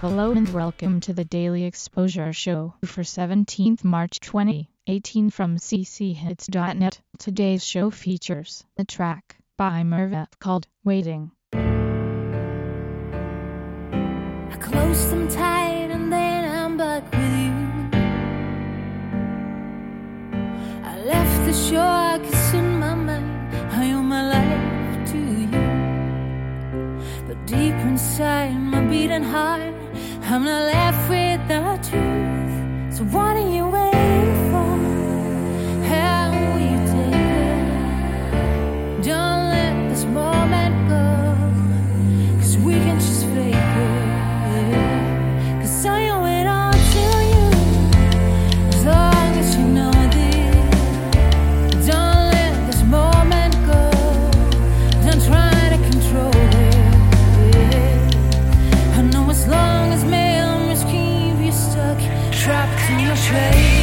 Hello and welcome to the Daily Exposure Show for 17th March 2018 from cchits.net. Today's show features the track by Merva called Waiting. I close them tight and then I'm back with you. I left the shore But deep inside my beating heart, I'm not left with the truth. So what are you waiting trapped in your shade.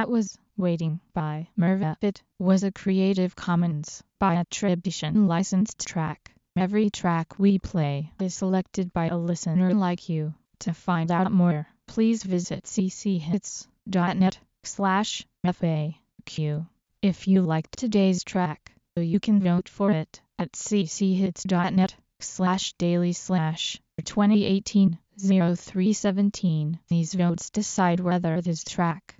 That was Waiting by Merva. It was a Creative Commons by attribution licensed track. Every track we play is selected by a listener like you. To find out more, please visit cchits.net slash FAQ. If you liked today's track, you can vote for it at cchits.net slash daily slash 2018 0317. These votes decide whether this track